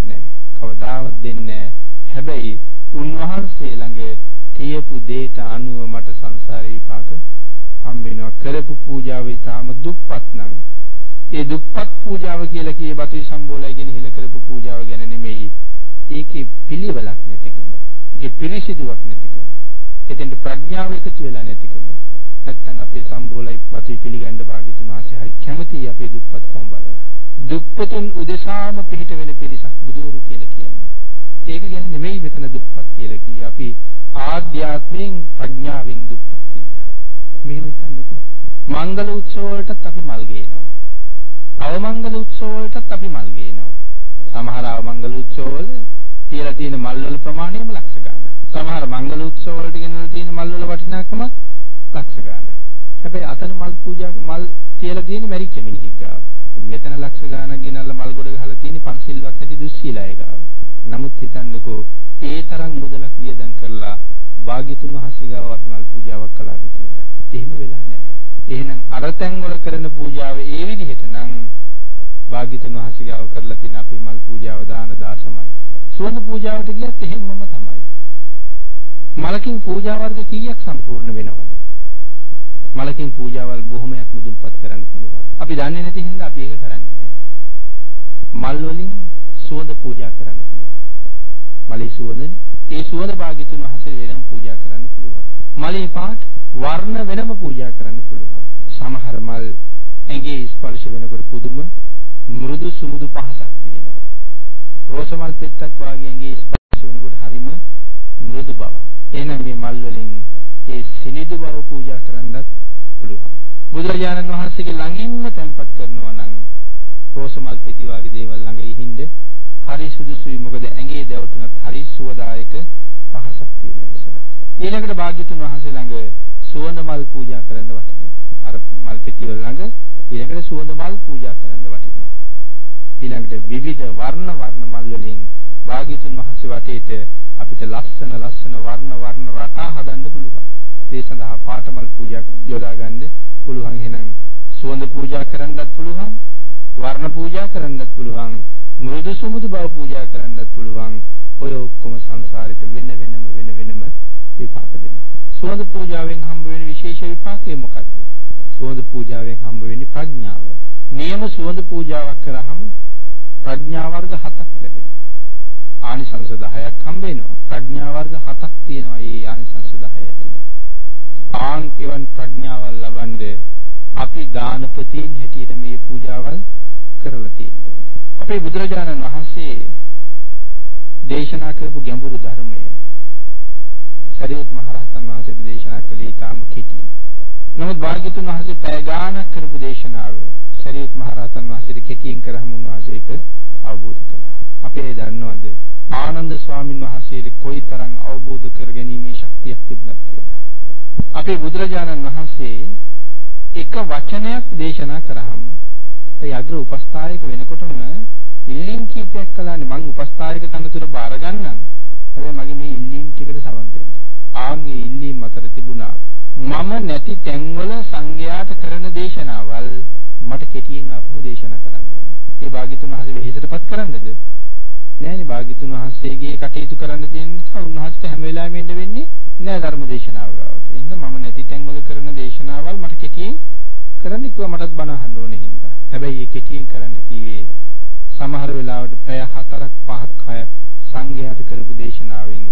නෑ. කවදාවත් දෙන්නේ නෑ. හැබැයි උන්වහන්සේ ළඟ තියපු දේට අනුව මට සංසාරේ විපාක හම්බ වෙනවා. කරපු පූජාව ඊටාම දුප්පත් නම් ඒ දුප්පත් පූජාව කියලා කියේ බතුයි සම්බෝලයි ගෙන හිල කරපු පූජාව ගැන නෙමෙයි. ඒකේ පිළිවෙලක් නැතිකම. ඒකේ පිරිසිදුවක් නැතිකම. එතෙන්ට ප්‍රඥාව එකතු වෙලා නැතිකම. නැත්තම් අපේ සම්බෝලයි බතුයි පිළිගන්න භාග්‍යතුන් වහන්සේ හරි කැමතියි අපේ දුප්පත්කම බලලා. දුප්පතුන් උදෙසාම පිහිට වෙන පිරිසක් බුදුවරු කියලා කියන්නේ. ඒක ගැන නෙමෙයි මෙතන දුප්පත් කියලා කියේ. අපි ආධ්‍යාත්මයෙන් ප්‍රඥාවෙන් දුප්පත් වෙනවා. මෙහෙම හිතන්නකෝ. මංගල උත්සව වලටත් අපි මල් ගේනවා. අවමංගල උත්සව වලටත් අපි මල් ගේනවා. සමහර අවමංගල උත්සව වල තියලා තියෙන මල් වල ප්‍රමාණයම ලක්ෂ ගණනක්. සමහර මංගල උත්සව වලට ගෙනලා තියෙන මල් වල වටිනාකම ලක්ෂ ගණනක්. හැබැයි අතන මල් පූජා මල් තියලා තියෙන මැරිච්ච මිනිහෙක් ගාව. මෙතන ලක්ෂ ගණනක් ගෙනල්ලා මල් ගොඩ ගහලා තියෙන පන්සිල්වත් නැති දුස්සීලාය ගාව. නමුත් හිතන්නකෝ ඒ තරම් මුදලක් වියදම් කරලා භාග්‍යතුන් වහන්සේ ගාව අපි මල් පූජාවක් කළාද කියලා. එහෙම වෙලා නැහැ. එහෙනම් අරතැන් වල කරන පූජාව ඒ විදිහට නම් භාග්‍යතුන් වහන්සේ ගාව කරලා තියෙන අපේ මල් පූජාව දාන දාසමයි. සුවඳ පූජාවට ගියත් එහෙමම තමයි. මලකින් පූජා වර්ග කීයක් සම්පූර්ණ වෙනවද? මලකින් පූජාවල් බොහොමයක් මුදුන්පත් කරන්න පුළුවන්. අපි දන්නේ නැති හින්දා අපි ඒක කරන්නේ නැහැ. මල් වලින් සුවඳ පූජා කරන්න පුළුවන්. මලේ සුවඳනේ. ඒ සුවඳ භාග්‍යතුන් වහන්සේ වෙනම පූජා කරන්න පුළුවන්. මලේ පාට වර්ණ වෙනම පූජා කරන්න පුළුවන්. සමහර මල් ඇඟේ ස්පර්ශ වෙනකොට පුදුම මෘදු සුමුදු පහසක් තියෙනවා. රෝස මල් පෙත්තක් වාගේ ඇඟේ ස්පර්ශ වෙනකොට හරිම මෘදු බව. එහෙනම් මේ මල් වලින් ඒ සිනිදු බව පූජා කරන්නත් පුළුවන්. බුදුරජාණන් වහන්සේගේ ළඟින්ම තැන්පත් කරනවා නම් රෝස මල් පෙති වාගේ දේවල් ළඟ ඉහිඳ හරි සුදුසුයි මොකද ඇඟේ දැවටුනත් හරි සුවදායක පහසක් තියෙන නිසා. ඊළඟට භාග්‍යතුන් වහන්සේ ළඟ සුවඳ මල් පූජා කරන්න වටිනවා. අර මල් පෙති වල ළඟ ඊළඟට සුවඳ මල් පූජා කරන්න වටිනවා. ඊළඟට විවිධ වර්ණ වර්ණ මල් වලින් භාග්‍යතුන් වහන්සේ වටේට අපිට ලස්සන ලස්සන වර්ණ වර්ණ රටා හදන්න පුළුවන්. ඒ සඳහා පාටමල් පූජා යොදා ගන්න පුළුවන් සුවඳ පූජා කරන්නත් පුළුවන්. වර්ණ පූජා කරන්නත් පුළුවන්. මෘදු සුමුදු බව පූජා කරන්නත් පුළුවන්. ඔය ඔක්කොම සංසාරෙට වෙන වෙනම වෙන වෙනම විපාක දෙනවා. සුවඳ පූජාවෙන් හම්බ වෙන විශේෂ විපාකය මොකද්ද? සුවඳ පූජාවෙන් හම්බ වෙන්නේ ප්‍රඥාව. නියම සුවඳ පූජාවක් කරාම ප්‍රඥා වර්ග හතක් ලැබෙනවා. ආනිසංස 10ක් හම්බ වෙනවා. ප්‍රඥා වර්ග හතක් තියෙනවා මේ ආනිසංස 10 ඇතුලේ. ආන් එවන් ප්‍රඥාවල් ලබන්නේ අපි දානපතීන් හැටියට මේ පූජාවල් කරලා තියෙන්න ඕනේ. අපේ බුදුරජාණන් වහන්සේ දේශනා කරපු ගැඹුරු ධර්මය සරියුත් මහ රහතන් වහන්සේ දේශනා කළේ ඊටාම කෙටි. නමුත් භාග්‍යතුන් වහන්සේ පැය ගාණක් කරපු දේශනාව සරියුත් මහ රහතන් වහන්සේට කෙටියෙන් කරාම උන්වහන්සේ ඒක අවබෝධ කළා. අපි ඒ දන්නවද ආනන්ද ස්වාමීන් වහන්සේට කොයිතරම් අවබෝධ කරගැනීමේ ශක්තියක් තිබුණද කියලා. අපේ බුදුරජාණන් වහන්සේ එක වචනයක් දේශනා කරාම ඒ අග්‍ර උපස්ථායක වෙනකොටම ඉල්ලීම් කීපයක් කළානේ මං උපස්ථායක තනතුර බාර ගන්නම්. හැබැයි මගේ මේ ඉල්ලීම් ටිකට සවන් දෙන්න. ආන්ගේ ඉල්ලීම් අතර තිබුණා මම නැති තැන්වල සංඝයාට කරන දේශනාවල් මට කෙටියෙන් ආපහු දේශනා කරන්න ඕනේ. ඒ භාග්‍යතුන් වහන්සේ වෙහෙසටපත් කරන්නද? නෑනේ භාග්‍යතුන් වහන්සේගේ කටයුතු කරන්න තියෙන නිසා උන්වහන්සේට හැම වෙලාවෙම එන්න වෙන්නේ නෑ ධර්ම දේශනාව ගාවට. එහෙනම් මම නැති තැන්වල කරන දේශනාවල් මට කෙටියෙන් කරන්න කිව්වා මටත් බණ අහන්න ඕනේ හින්දා. හැබැයි මේ කෙටියෙන් කරන්න කිව්වේ සමහර වෙලාවට පැය 4ක් 5ක් 6ක් සංඝයාට කරපු දේශනාවෙන්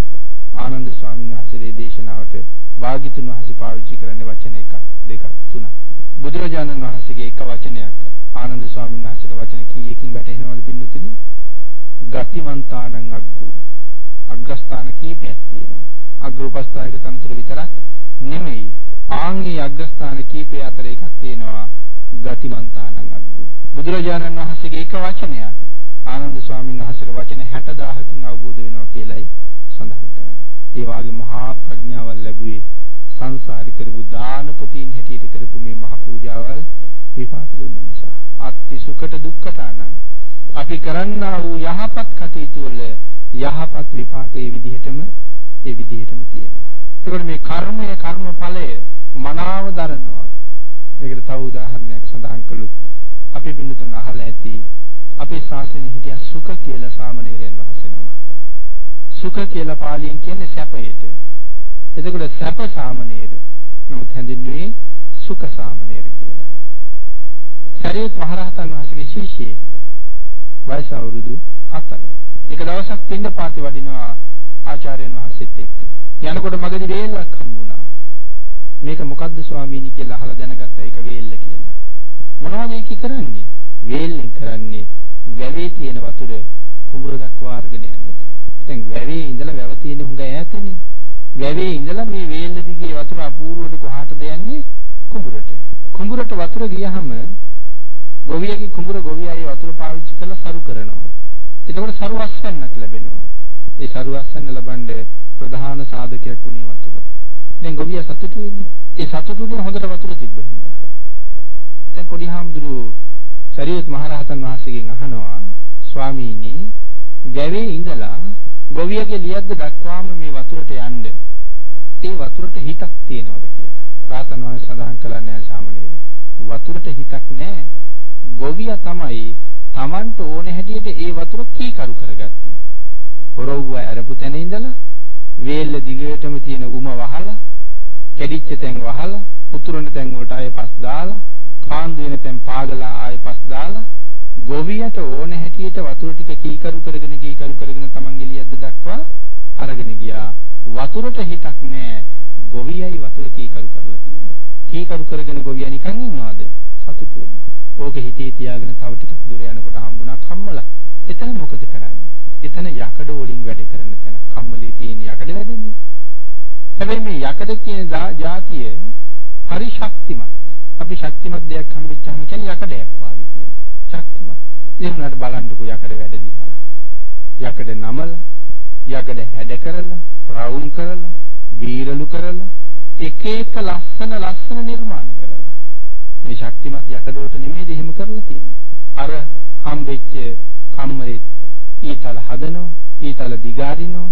ආනන්ද ස්වාමීන් වහන්සේගේ දේශනාවට භාග්‍යතුන් වහන්සේ පාවිච්චි කරන්නේ වචන එකක් දෙකක් තුනක්. බුදුරජාණන් වහන්සේගේ එක වචනයක් ආනන්ද ස්වාමීන් වහන්සේට වචන කීයකින් වැටෙනවද පින්නතුනි? ගතිමන්තානං අග්ගු. අග්‍රස්ථාන කීපයක් තියෙනවා. අග්‍රෝපස්ථායක තනතුර විතරක් නෙමෙයි. ආන්ගේ අග්‍රස්ථාන කීපය අතර එකක් තියෙනවා ගතිමන්තානං අග්ගු. බුදුරජාණන් වහන්සේගේ එක වචනයක් ආනන්ද ස්වාමීන් වහන්සේගේ වචන 60000කින් අවබෝධ වෙනවා කියලයි සඳහන් කරන්නේ. ඒ වාගේ මහා ප්‍රඥාවල් ලැබුවේ සංසාරි කරපු දානපතීන් හැටියට කරපු මේ මහ පූජාවල් විපාක දුන්න නිසා. අත්ති සුකට දුක්ඛටානම් අපි කරන්නා වූ යහපත් කටයුතු වල යහපත් විපාක ඒ විදිහටම ඒ විදිහටම තියෙනවා. ඒකට මේ කර්මය කර්මඵලය මනාව දරනවා. ඒකට තව උදාහරණයක් සඳහන් කළොත් අපි බින්දුතුන් අහලා ඇති අපේ ශාසනයේ හිටිය සුඛ කියලා සාමණේරයන් වහන්සේ නම. සුඛ කියලා පාලියෙන් කියන්නේ සැපයට. එතකොට සැප සාමණේර නමුත් හැඳින්වුවේ සුඛ සාමණේර කියලා. සරියුත් මහරහතන් වහන්සේගේ ශිෂ්‍යයෙක් වයස අවුරුදු 7යි. එක දවසක් පින්න පාති වඩිනවා ආචාර්යයන් වහන්සේත් එක්ක. යනකොට මගදී වේලක් හම්බුණා. මේක මොකද්ද ස්වාමීනි කියලා අහලා දැනගත්තා ඒක වේල්ල කියලා. මොනවද ඒක කරන්නේ? වේල්ලෙන් කරන්නේ වැවේ තියෙන වතුර කුඹුර දක්වා අරගෙන යන එක. දැන් වැවේ ඉඳලා වැව තියෙන හුඟ ඈතනේ. වැවේ ඉඳලා මේ වේල්ල දිගේ වතුර අපූර්වට කොහාටද යන්නේ? කුඹුරට. කුඹුරට වතුර ගියහම ගොවියගේ කුඹුර ගොවියයි වතුර පාවිච්චි කරලා සරු කරනවා. එතකොට සරු අස්වැන්නක් ලැබෙනවා. ඒ සරු අස්වැන්න ලබන්නේ ප්‍රධාන සාධකයක් වුණේ වතුර. දැන් ගොවියා සතුටු වෙන්නේ. ඒ සතුටුනේ හොඳට වතුර තිබ්බ හින්දා. දැන් පොඩි හාමුදුරුවෝ සරියුත් මහරහතන් වහන්සේගෙන් අහනවා ස්වාමීනි වැවේ ඉඳලා ගොවියගේ ලියද්ද දක්වාම මේ වතුරට යන්න ඒ වතුරට හිතක් තියෙනවද කියලා. රාතන් වහන්සේ සඳහන් කළා නෑ සාමණේර. වතුරට හිතක් නෑ. ගොවියා තමයි Tamanට ඕන හැටියට ඒ වතුර කීකරු කරගත්තේ. හොරවුව අරපු තැන ඉඳලා වේල්ල දිගටම තියෙන උම වහලා, කැඩිච්ච තැන් වහලා, උතුරන තැන් වලට ආයෙ පස් දාලා, කාන්දු වෙන තැන් පාගලා ආයෙ පස් දාලා, ගොවියට ඕන හැටියට වතුර ටික කීකරු කරගෙන කීකරු කරගෙන Taman එළියද්ද දක්වා අරගෙන ගියා. වතුරට හිතක් නෑ. ගොවියයි වතුර කීකරු කරලා තියෙනවා. කීකරු කරගෙන ගොවියා නිකන් ඉන්නවද? සතුටු වෙනවා. ඕක හිතේ තියාගෙන තව ටිකක් දුර යනකොට හම්බුණා කම්මලා. එතන මොකද කරන්නේ? එතන යකඩ වලින් වැඩ කරන තැන කම්මලේ තියෙන යකඩ වැඩන්නේ. හැබැයි මේ යකඩ කියන જાතිය හරි ශක්තිමත්. අපි ශක්තිමත් දෙයක් හම්බෙච්චාම කියන්නේ යකඩයක් වාගේ කියලා. ශක්තිමත්. ඒ වුණාට බලන්නකෝ යකඩ වැඩ දිහා. යකඩ නමල, යකඩ හැඩ කරලා, රවුම් කරලා, බීරලු කරලා, එක එක ලස්සන ලස්සන නිර්මාණ කරලා. මේ ශක්තිමත් යකඩ වලට නෙමෙයිද එහෙම කරලා තියෙන්නේ. අර හම්බෙච්ච කම්මරේ ඊතල හදනවා, ඊතල දිගාරිනවා,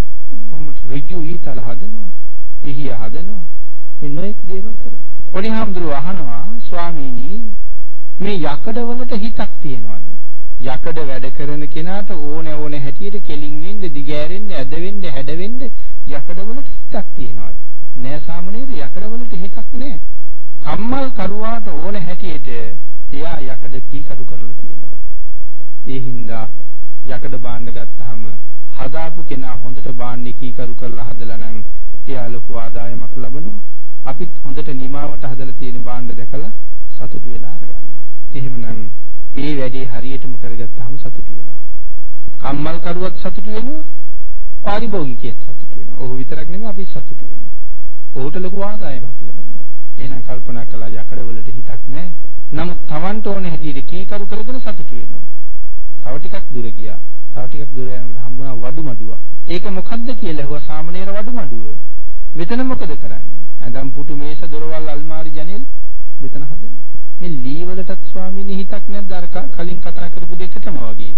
කොහොමද ඍජු ඊතල හදනවා, පිහිය හදනවා. මේ නොඑක් දේවල් කරනවා. පොඩි හාමුදුරුවෝ අහනවා ස්වාමීනි මේ යකඩවලට හිතක් තියනවාද? යකඩ වැඩ කරන කෙනාට ඕන ඕන හැටියට කෙලින් වෙන්න, දිගෑරෙන්න, ඇද වෙන්න, හැඩ වෙන්න යකඩවලට හිතක් තියනවාද? නෑ සාමනීර යකඩවලට හිතක් නෑ. කම්මල් කරුවාට ඕන හැටියට එයා යකඩ කීකරු කරලා තියෙනවා. ඒ හින්දා යකඩ භාණ්ඩ ගත්තාම හදාපු කෙනා හොඳට භාණ්ඩේ කීකරු කරලා හදලා නම් එයා ලොකු ආදායමක් ලබනවා. අපිත් හොඳට නිමාවට හදලා තියෙන භාණ්ඩ දැකලා සතුටු වෙලා අරගන්නවා. එහෙමනම් මේ වැඩේ හරියටම කරගත්තාම සතුටු වෙනවා. කම්මල් කරුවත් සතුටු වෙනවා. පාරිභෝගිකයෙක් සතුටු වෙනවා. ඔහු විතරක් නෙමෙයි අපි සතුටු වෙනවා. ඔහුට ලොකු ආදායමක් ලැබෙනවා. එහෙනම් කල්පනා කළා යකඩ වලට හිතක් නැහැ. නමුත් Tamanට ඕන හැටියට කීකරු කරගෙන සතුටු වෙනවා. තව ටිකක් දුර ගියා. තව ටිකක් දුර යනකොට හම්බුණා වඩු මඩුවක්. ඒක මොකද්ද කියලා ඇහුවා සාමණේර වඩු මඩුව. මෙතන මොකද කරන්නේ? ඇඳම් පුටු මේස දොරවල් අල්මාරි ජනෙල් මෙතන හදනවා. මේ ලී වලටත් ස්වාමීනි හිතක් නැද්ද අර කලින් කතා කරපු දෙකටම වගේ.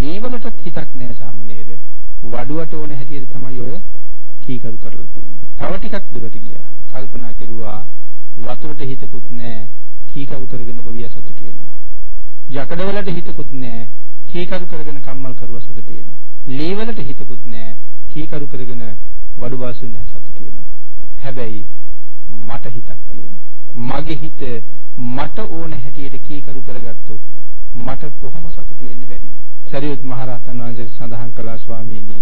ලී වලටත් හිතක් නැහැ සාමණේර. වඩුවට ඕන හැටියට තමයි ඔය කීකරු කරලා තියෙන්නේ. තව ටිකක් දුරට ගියා. කල්පනා කෙරුවා වතුරට හිතකුත් නැහැ. කීකරු කරගෙන ගොවියා සතුටු වෙනවා. යකඩවලට හිතකුත් නැහැ. කීකරු කරගෙන කම්මල් කරුවා සතුටු වෙනවා. ලී වලට හිතකුත් නැහැ. කීකරු කරගෙන වඩු බාසු නැහැ සතුටු වෙනවා. හැබැයි මට හිතක් තියෙනවා. මගේ හිත මට ඕන හැටියට කීකරු කරගත්තොත් මට කොහොම සතුටු වෙන්න බැරිද? සරියුත් මහරහතන් වහන්සේ සඳහන් කළා ස්වාමීනි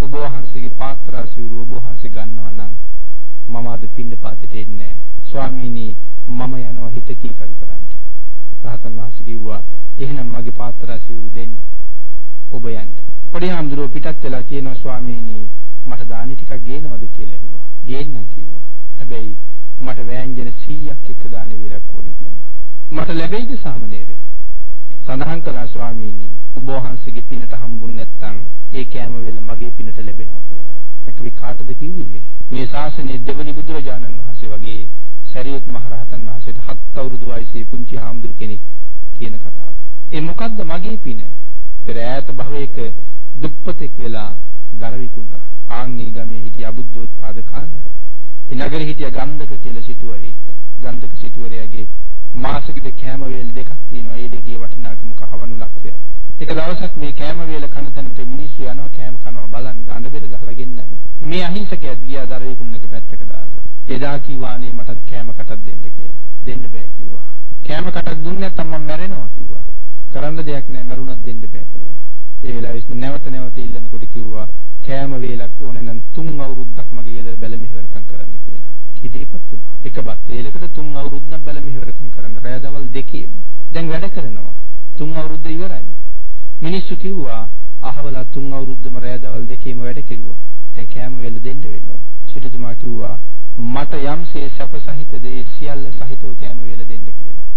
ඔබ වහන්සේගේ පාත්‍රා සිවුර ඔබ වහන්සේ ගන්නවා නම් මම අද පින්න පාතේට එන්නේ නැහැ. ස්වාමීනි මම යනවා හිත කීකරු කරන්න. රහතන් වහන්සේ කිව්වා එහෙනම් මගේ පාත්‍රා සිවුරු දෙන්න. ඔබ යන්න. පොඩි හාමුදුරුවෝ පිටත් වෙලා කියනවා ස්වාමීනි මට දානි ටිකක් ගේනවද කියලා ඇහුවා. ගේන්නම් කිව්වා. හැබැයි මට වෑංජන 100ක් එක්ක දාන වේලක් ඕනේ කිව්වා. මට ලැබෙයිද සාමනීරය? සඳහන් කළා ස්වාමීනි ඔබ වහන්සේගේ පිනට හම්බුනේ නැත්නම් ඒ කෑම වේල මගේ පිනට ලැබෙනවා කියලා. ඒක අපි කාටද කිව්වේ? මේ ශාසනයේ දෙවනි බුදුරජාණන් වහන්සේ වගේ සරියුත් මහරහතන් වහන්සේට හත් අවුරුදු වයසේ පුංචි හාමුදුරු කෙනෙක් කියන කතාව. ඒ මොකද්ද මගේ පින? පෙර ඈත භවයක දුප්පතෙක් වෙලා දර විකුණා. ආන්ගේ ගමේ හිටිය අබුද්ධෝත්පාද කාලයක්. ඒ නගරේ හිටිය ගන්ධක කියලා සිටුවරේ. ගන්ධක සිටුවරයාගේ මාසෙකට කෑම වේල් දෙකක් තියෙනවා. ඒ දෙකේ වටිනාකම කහවණු ලක්ෂයක්. එක දවසක් මේ කෑම වේල කන තැනට මිනිස්සු යනවා කෑම කනවා බලන්න අඬ බෙර ගහලා ගෙන්නන්නේ. මේ අහිංසකයා ගියා දර විකුණනක පැත්තක දාලා. එදා කිව්වානේ මට කෑම කටක් දෙන්න කියලා. දෙන්න බෑ කිව්වා. කෑම කටක් දුන්නේ නැත්නම් මම මැරෙනවා කිව්වා. කරන්න දෙයක් නැහැ මරුණත් දෙන්න බෑ කිව්වා. ඒ වෙලාවේ නැවත නැවත ඉල්ලනකොට කිව්වා කෑම වේලක් ඕනේ නම් තුන් අවුරුද්දක් මගේ ගෙදර බැල මෙහෙවරකම් කරන්න කියලා. කිදීපත් වුණා. එක බත් වේලකට තුන් අවුරුද්දක් බැල මෙහෙවරකම් කරන්න රෑ දවල් දෙකේම. දැන් වැඩ කරනවා. තුන් අවුරුද්ද ඉවරයි. මිනිස්සු කිව්වා අහවලා තුන් අවුරුද්දම රෑ දවල් දෙකේම වැඩ කෙරුවා. දැන් කෑම වේල දෙන්න වෙනවා. සිටුතුමා කිව්වා මට යම්සේ සැප සහිත දේ සියල්ල සහිතව කෑම වේල දෙන්න කියලා.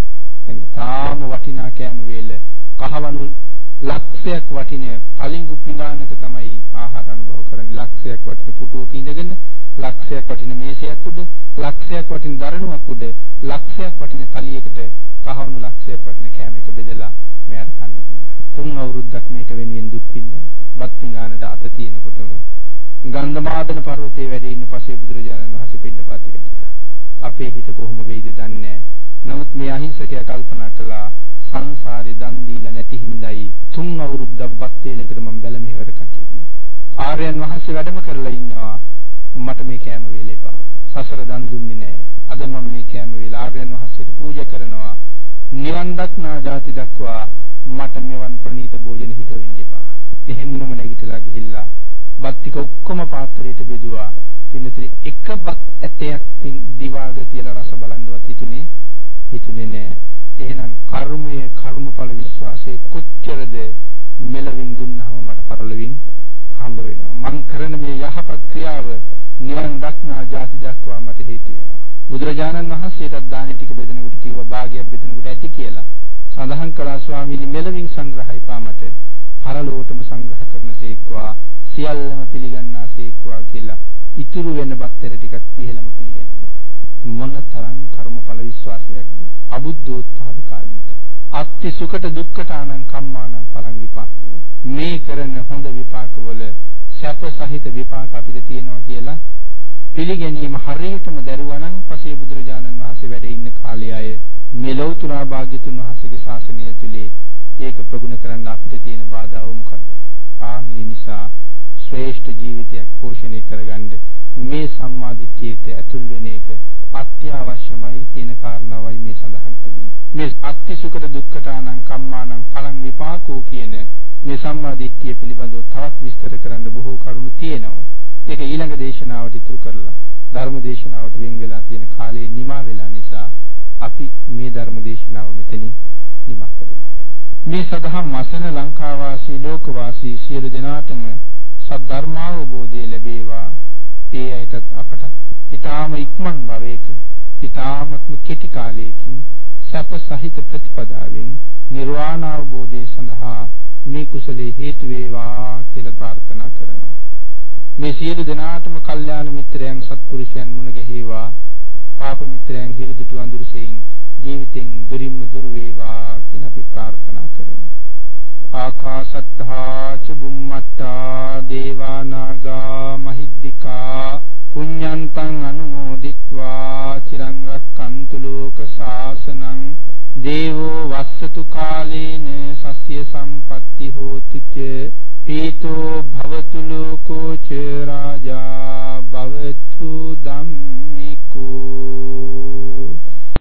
දැන් තාම වටිනා කෑම වේල කහවණු ලක්ෂයක් වටින පලිඟු පිඟානක තමයි ආහාර අනුභව කරන්නේ ලක්ෂයක් වටින පුටුවක ඉඳගෙන ලක්ෂයක් වටින මේසයක් උඩ ලක්ෂයක් වටින දරණුවක් උඩ ලක්ෂයක් වටින තලියකට කහවණු ලක්ෂයක් වටින කෑම එක බෙදලා මෙයාට කන්න දුන්නා. තුන් අවුරුද්දක් මේක වෙනුවෙන් දුක් විඳන් බත් පිඟානට අත තියෙනකොටම ගන්ධමාදන පර්වතයේ වැඩ ඉන්න පසේ බුදුරජාණන් වහන්සේ පින්නපාතේ හිටියා. අපේ හිත කොහොම වෙයිද දන්නේ නමුත් මේ අහිංසකයා කල්පනා කළා සංසාරේ දන් දීලා නැති හින්දායි තුන් අවුරුද්දක් බත් වේලකට මම බැල මෙහෙවරකම් කිව්වේ. ආර්යයන් වහන්සේ වැඩම කරලා ඉන්නවා. මට මේ කෑම වේල එපා. සසර දන් දුන්නේ නැහැ. අද මම මේ කෑම වේල ආර්යයන් වහන්සේට පූජා කරනවා. නිවන් දක්නා ಜಾති දක්වා මට මෙවන් ප්‍රණීත භෝජන හිත වෙන්න එපා. එහෙම්මම නැගිටලා ගිහිල්ලා බත් ටික ඔක්කොම පාත්‍රයට බෙදුවා. පින්නතේ එක බත් ඇටයක් දිවාග තියලා රස බලන්නවත් හිතුනේ හිතුනේ නෑ. එහෙනම් කර්මයේ කර්මඵල විශ්වාසයේ කොච්චරද මෙලවින් දුන්නම මට පරලොවින් හම්බ වෙනවා. මං කරන මේ යහපත් ක්‍රියාව නිවන් දක්නා ಜಾති දක්වා මට හේතු වෙනවා. බුදුරජාණන් වහන්සේටත් දාන ටික බෙදෙනකොට කිව්වා භාගයක් බෙදෙනකොට ඇති කියලා. සඳහන් කළා ස්වාමීනි මෙලවින් සංග්‍රහයි පාමට පරලෝකටම සංග්‍රහ කරනසේක්වා සියල්ලම පිළිගන්නාසේක්වා කියලා ඉතුරු වෙන බත්තර ටිකක් පිළිලම පිළිගන්නවා. මොන තරම් කර්මඵල විශ්වාසයක්ද? අබුද්ධෝත්පාද කාලයක. අත්ති සුකට දුක්කට ආනං කම්මානං පලං විපාකෝ. මේ කරන හොඳ විපාකවල සැප සහිත විපාක අපිට තියෙනවා කියලා පිළිගැනීම හරියටම දරුවා නම් පසේ බුදුරජාණන් වහන්සේ වැඩ ඉන්න කාලේ අය මේ ලෞතර භාග්‍යතුන් වහන්සේගේ ශාසනය ඇතුලේ ඒක ප්‍රගුණ කරන්න අපිට තියෙන බාධාව මොකක්ද? ආන් ඒ නිසා ශ්‍රේෂ්ඨ ජීවිතයක් පෝෂණය කරගන්න මේ සම්මාදිට්ඨියට ඇතුල් වෙන එක අත්‍යවශ්‍යමයි කියන කාරණාවයි මේ සඳහන් කළේ. මේ අත්ති සුකට දුක්ඛතානං කම්මානං පලං විපාකෝ කියන මේ සම්මාදිට්ඨිය පිළිබඳව තවත් විස්තර කරන්න බොහෝ කරුණු තියෙනවා. ඒක ඊළඟ දේශනාවට ඉතුරු කරලා ධර්ම දේශනාවට වෙන් වෙලා තියෙන කාලේ නිමා වෙලා නිසා අපි මේ ධර්ම දේශනාව මෙතනින් නිමා කරමු. මේ සදහම් වසන ලංකාවාසී ලෝකවාසී සියලු දෙනාටම සද්ධර්මාවබෝධය ලැබේවා. ඒ අයටත් අපට ඊටාම ඉක්මන් භවයක ඊටාමත්ම කෙටි කාලයකින් සැප සහිත ප්‍රතිපදාවෙන් නිර්වාණ අවබෝධය සඳහා මේ කුසලයේ හේතු වේවා කියලා ප්‍රාර්ථනා කරනවා. මේ සියලු දෙනාටම කල්යාණ මිත්‍රයන් සත්පුරුෂයන් මුණ ගැහිවා පාප මිත්‍රයන් හිරිදුටු අඳුරසෙයින් ජීවිතෙන් දුරින්ම දුර වේවා කියලා අපි ප්‍රාර්ථනා කරමු. ආකාශත්තා ච බුම්මත්තා දේවා නාග මහිද්దికා පුඤ්ඤන්තං අනුමෝදිත්වා චිරං රක්칸තු ලෝක සාසනං දේවෝ වස්සතු කාලේන සස්්‍ය සම්පත්ති හෝතු ච පීතෝ භවතු ලෝකෝ ච රාජා භවතු